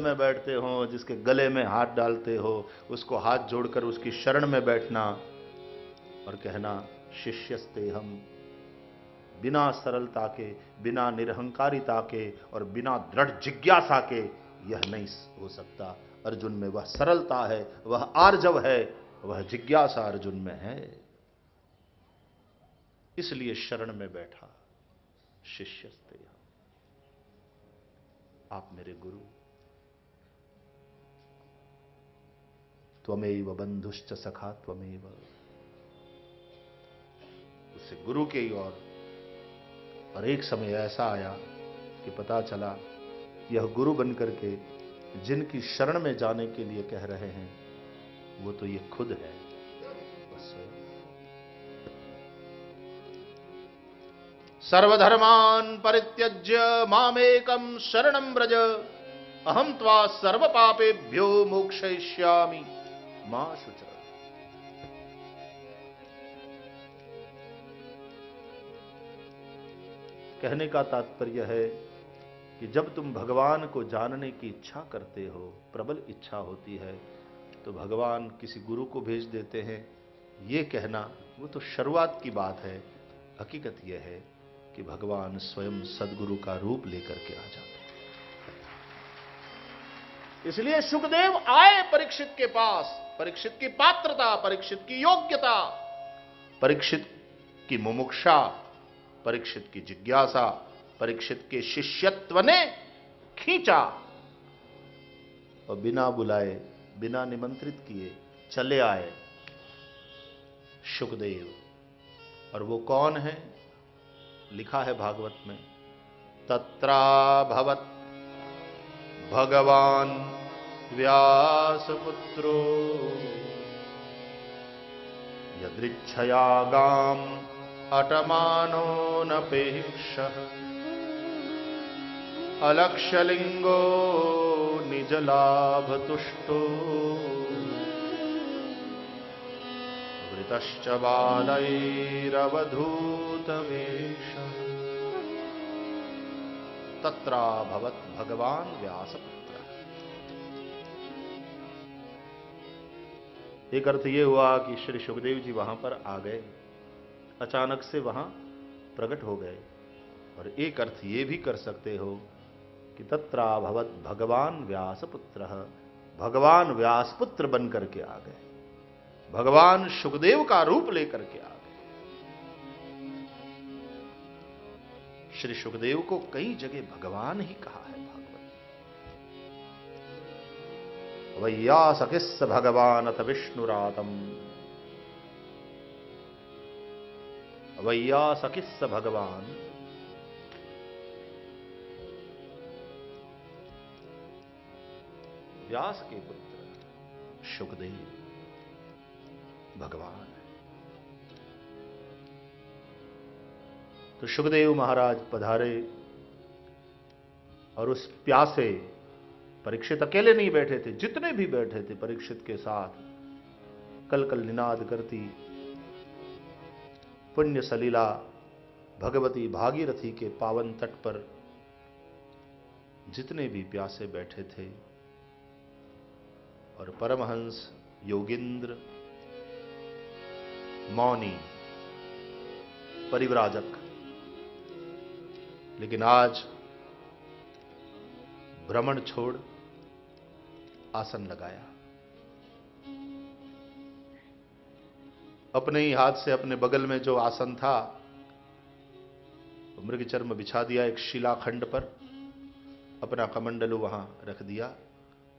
में बैठते हो, जिसके गले में हाथ डालते हो, उसको हाथ जोड़कर उसकी शरण में बैठना और कहना, शिष्यस्ते हम। बिना सरलता के, बिना निरहंकारिता के और बिना दृढ़ जिज्ञासा के यह नहीं हो सकता। अर्जुन में वह सरलता है, वह आर्जव है, वह जिज्ञासा अर्जुन में है। इसलिए शरण में बैठा, शिष्यस्ते आप मेरे गुरु। त्वमेव बंधुश्च सखा त्वमेव। उससे गुरु के ही और और एक समय ऐसा आया कि पता चला, यह गुरु बनकर के जिनकी शरण में जाने के लिए कह रहे हैं, वो तो ये खुद है। बस। सर्वधर्मान परित्यज्य मामेकम शरणम ब्रज अहम त्वा सर्व पापेभ्यो मोक्षयिष्यामि। माँ शुचर कहने का तात्पर्य है कि जब तुम भगवान को जानने की इच्छा करते हो, प्रबल इच्छा होती है तो भगवान किसी गुरु को भेज देते हैं। ये कहना, वो तो शुरुआत की बात है। हकीकत यह है कि भगवान स्वयं सदगुरु का रूप लेकर के आ जाते हैं। इसलिए सुखदेव आए परीक्षित के पास। परीक्षित की पात्रता, परीक्षित की योग्यता, परीक्षित की मुमुक्षा, परीक्षित की जिज्ञासा, परीक्षित के शिष्यत्व ने खींचा और बिना बुलाए, बिना निमंत्रित किए चले आए सुखदेव। और वो कौन है? लिखा है भागवत में, तत्रा भगवान व्यासपुत्रो। यदृच्छयागाम अटमानो नपेक्ष अलक्षलिंगो निजलाभतुष्टो। वृतश्च बालैरवधूतवेश तत्राभवत भगवान व्यासपुत्र। एक अर्थ ये हुआ कि श्री सुखदेव जी वहाँ पर आ गए। अचानक से वहाँ प्रकट हो गए। और एक अर्थ ये भी कर सकते हो कि तत्राभवत भगवान व्यासपुत्र भगवान व्यासपुत्र बन करके आ गए। भगवान सुखदेव का रूप लेकर के आ गए। श्री सुखदेव को कई जगह भगवान ही कहा। वैयासकिस भगवान अथ विष्णुरातम। वैयासकिस भगवान। व्यास के पुत्र सुखदेव भगवान। तो सुखदेव महाराज पधारे और उस प्यासे परीक्षित अकेले नहीं बैठे थे, जितने भी बैठे थे परीक्षित के साथ कल कल निनाद करती, पुण्य सलीला भगवती भागीरथी के पावन तट पर जितने भी प्यासे बैठे थे, और परमहंस योगिंद्र, मौनी, परिव्राजक। लेकिन आज, भ्रमण छोड़ आसन लगाया। अपने ही हाथ से अपने बगल में जो आसन था मृग चर्म बिछा दिया एक शिलाखंड पर, अपना कमंडलू वहाँ रख दिया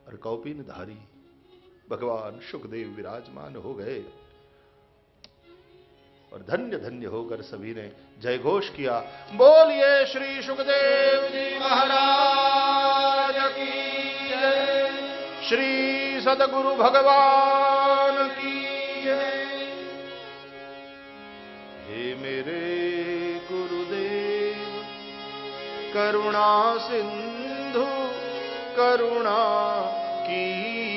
और कौपिन धारी, भगवान सुखदेव विराजमान हो गए। और धन्य धन्य होकर सभी ने जय घोष किया, बोलिए श्री सुखदेव जी महाराज। श्री सदगुरु भगवान की हे मेरे गुरुदेव करुणा सिंधु करुणा कीजिए।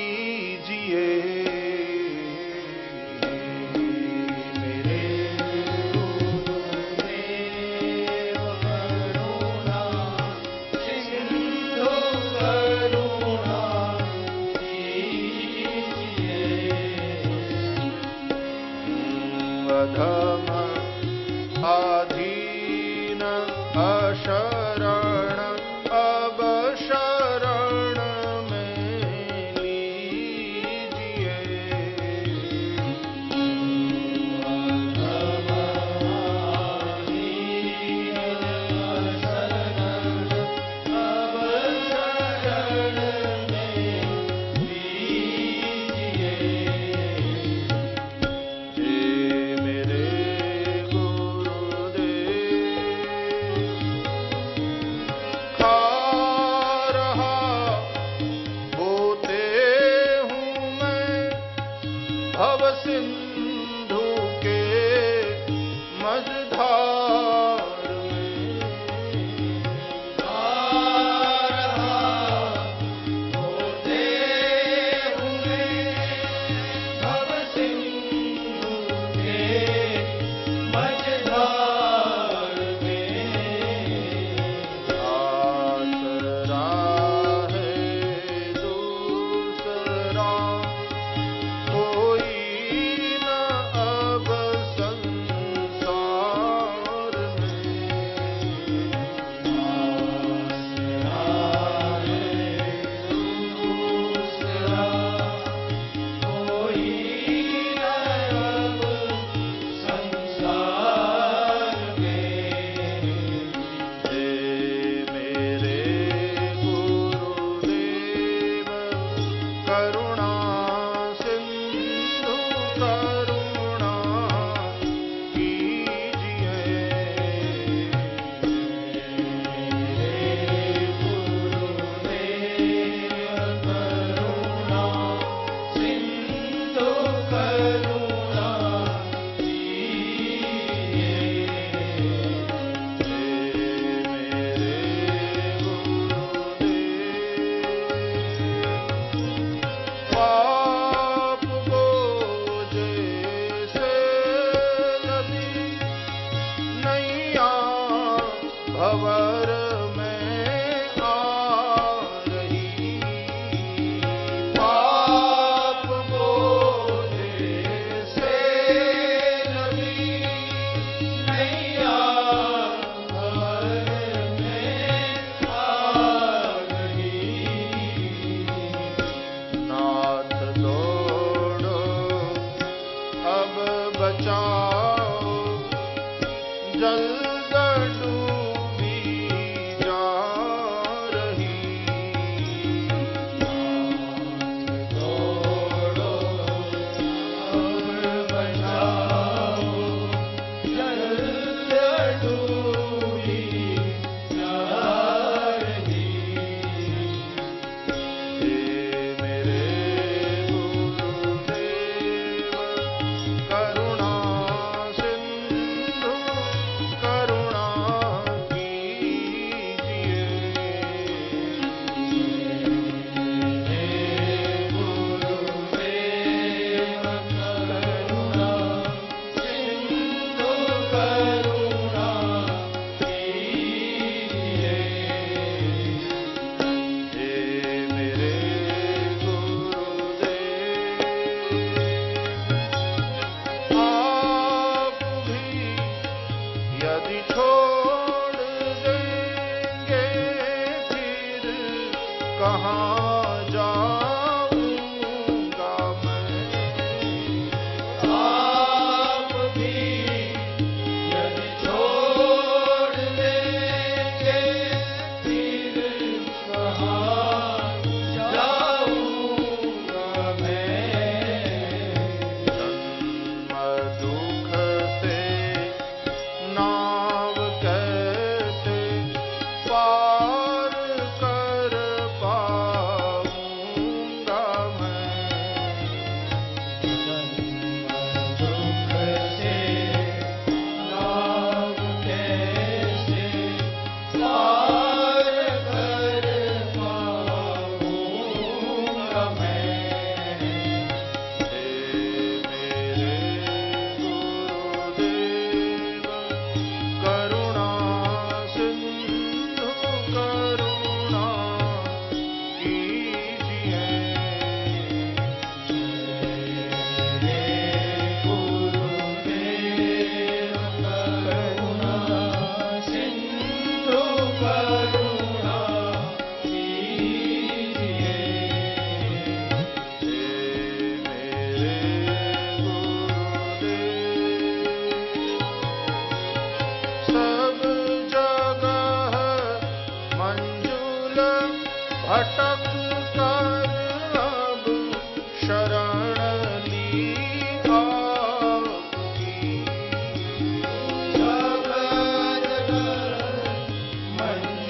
कहाँ जा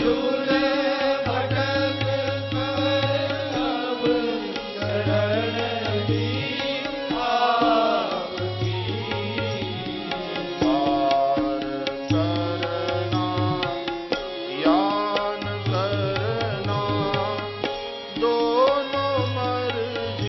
you.